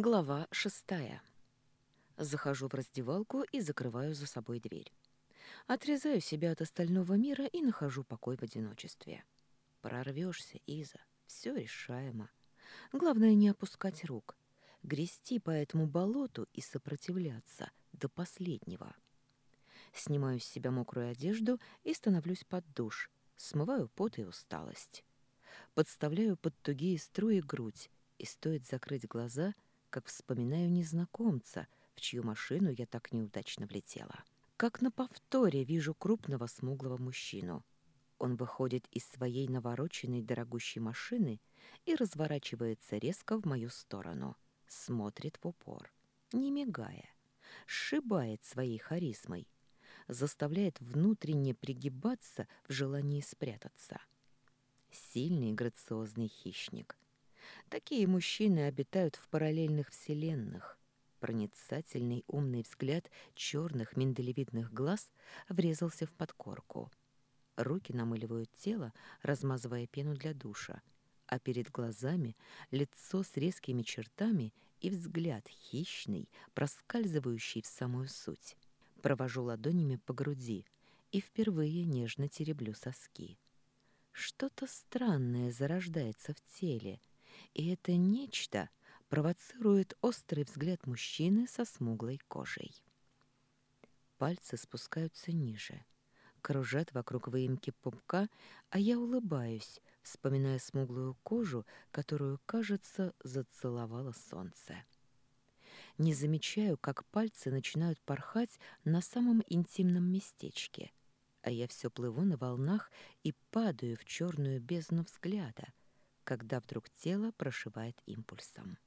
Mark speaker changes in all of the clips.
Speaker 1: Глава шестая. Захожу в раздевалку и закрываю за собой дверь. Отрезаю себя от остального мира и нахожу покой в одиночестве. Прорвешься, Иза, все решаемо. Главное не опускать рук, грести по этому болоту и сопротивляться до последнего. Снимаю с себя мокрую одежду и становлюсь под душ, смываю пот и усталость. Подставляю под тугие струи грудь, и стоит закрыть глаза — как вспоминаю незнакомца, в чью машину я так неудачно влетела. Как на повторе вижу крупного смуглого мужчину. Он выходит из своей навороченной дорогущей машины и разворачивается резко в мою сторону. Смотрит в упор, не мигая, сшибает своей харизмой, заставляет внутренне пригибаться в желании спрятаться. Сильный грациозный хищник — Такие мужчины обитают в параллельных вселенных. Проницательный умный взгляд черных миндалевидных глаз врезался в подкорку. Руки намыливают тело, размазывая пену для душа, а перед глазами лицо с резкими чертами и взгляд хищный, проскальзывающий в самую суть. Провожу ладонями по груди и впервые нежно тереблю соски. Что-то странное зарождается в теле — и это нечто провоцирует острый взгляд мужчины со смуглой кожей. Пальцы спускаются ниже, кружат вокруг выемки пупка, а я улыбаюсь, вспоминая смуглую кожу, которую, кажется, зацеловало солнце. Не замечаю, как пальцы начинают порхать на самом интимном местечке, а я все плыву на волнах и падаю в черную бездну взгляда — когда вдруг тело прошивает импульсом.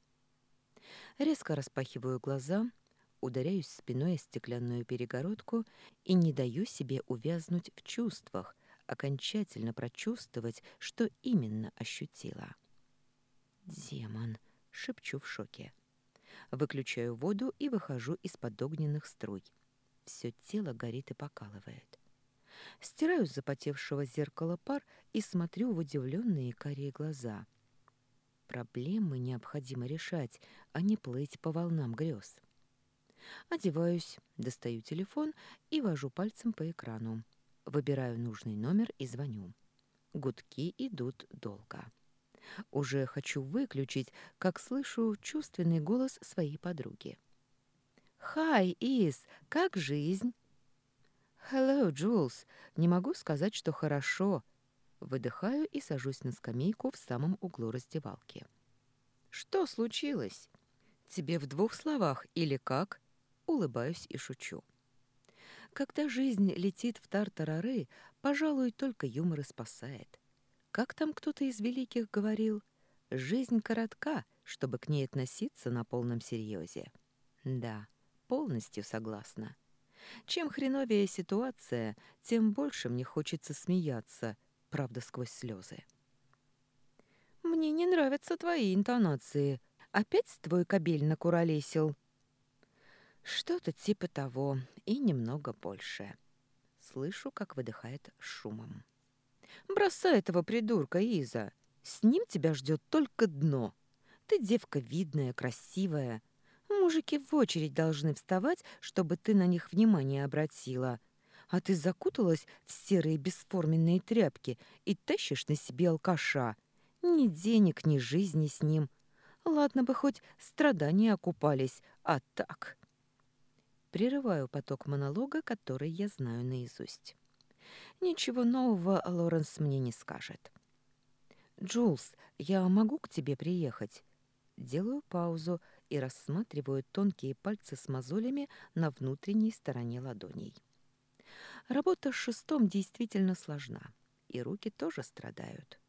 Speaker 1: Резко распахиваю глаза, ударяюсь спиной о стеклянную перегородку и не даю себе увязнуть в чувствах, окончательно прочувствовать, что именно ощутила. «Демон!» — шепчу в шоке. Выключаю воду и выхожу из-под огненных струй. Все тело горит и покалывает. Стираю с запотевшего зеркала пар и смотрю в удивленные карие глаза. Проблемы необходимо решать, а не плыть по волнам грез. Одеваюсь, достаю телефон и вожу пальцем по экрану. Выбираю нужный номер и звоню. Гудки идут долго. Уже хочу выключить, как слышу чувственный голос своей подруги. «Хай, Из, как жизнь?» «Hello, Джулс. Не могу сказать, что хорошо». Выдыхаю и сажусь на скамейку в самом углу раздевалки. «Что случилось? Тебе в двух словах или как?» Улыбаюсь и шучу. Когда жизнь летит в тартарары, пожалуй, только юмор и спасает. Как там кто-то из великих говорил? Жизнь коротка, чтобы к ней относиться на полном серьезе. Да, полностью согласна. Чем хреновее ситуация, тем больше мне хочется смеяться, правда, сквозь слезы. «Мне не нравятся твои интонации. Опять твой кабель накуролесил?» «Что-то типа того, и немного больше». Слышу, как выдыхает шумом. «Бросай этого придурка, Иза. С ним тебя ждет только дно. Ты девка видная, красивая». Мужики в очередь должны вставать, чтобы ты на них внимание обратила. А ты закуталась в серые бесформенные тряпки и тащишь на себе алкаша. Ни денег, ни жизни с ним. Ладно бы хоть страдания окупались, а так... Прерываю поток монолога, который я знаю наизусть. Ничего нового Лоренс мне не скажет. «Джулс, я могу к тебе приехать?» Делаю паузу, и рассматриваю тонкие пальцы с мозолями на внутренней стороне ладоней. Работа с шестом действительно сложна, и руки тоже страдают.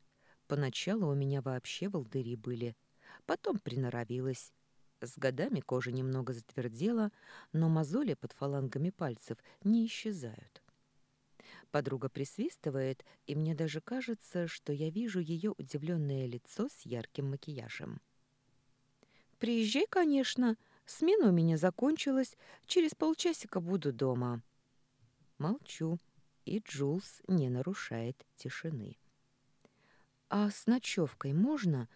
Speaker 1: Поначалу у меня вообще волдыри были, потом приноровилась. С годами кожа немного затвердела, но мозоли под фалангами пальцев не исчезают. Подруга присвистывает, и мне даже кажется, что я вижу ее удивленное лицо с ярким макияжем. «Приезжай, конечно. Смена у меня закончилась. Через полчасика буду дома». Молчу, и Джулс не нарушает тишины. «А с ночевкой можно?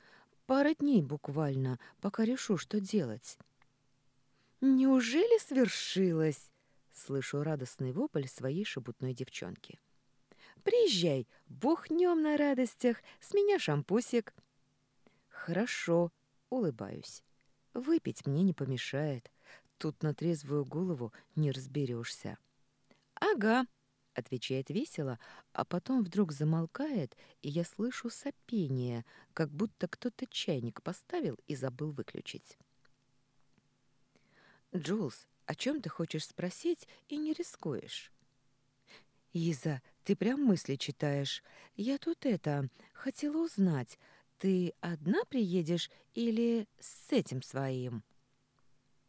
Speaker 1: Пара дней буквально, пока решу, что делать. «Неужели свершилось?» — слышу радостный вопль своей шебутной девчонки. «Приезжай, бухнем на радостях, с меня шампусик». «Хорошо», — улыбаюсь. «Выпить мне не помешает. Тут на трезвую голову не разберешься». «Ага», — отвечает весело, а потом вдруг замолкает, и я слышу сопение, как будто кто-то чайник поставил и забыл выключить. «Джулс, о чем ты хочешь спросить и не рискуешь?» «Иза, ты прям мысли читаешь. Я тут это, хотела узнать, ты одна приедешь или с этим своим?»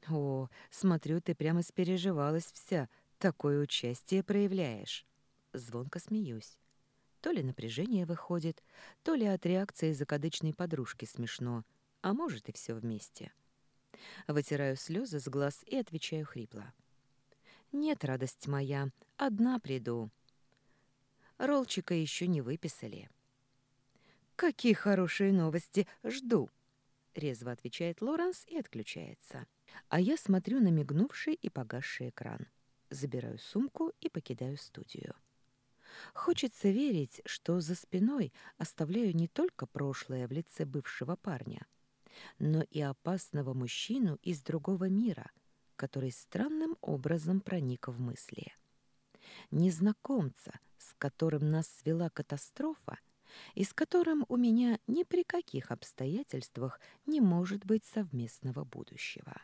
Speaker 1: «О, смотрю, ты прямо спереживалась вся, такое участие проявляешь». Звонко смеюсь. То ли напряжение выходит, то ли от реакции закадычной подружки смешно, а может и все вместе. Вытираю слезы с глаз и отвечаю хрипло. «Нет, радость моя, одна приду». Ролчика еще не выписали. «Какие хорошие новости! Жду!» Резво отвечает Лоренс и отключается. А я смотрю на мигнувший и погасший экран. Забираю сумку и покидаю студию. Хочется верить, что за спиной оставляю не только прошлое в лице бывшего парня — но и опасного мужчину из другого мира, который странным образом проник в мысли. Незнакомца, с которым нас свела катастрофа, и с которым у меня ни при каких обстоятельствах не может быть совместного будущего.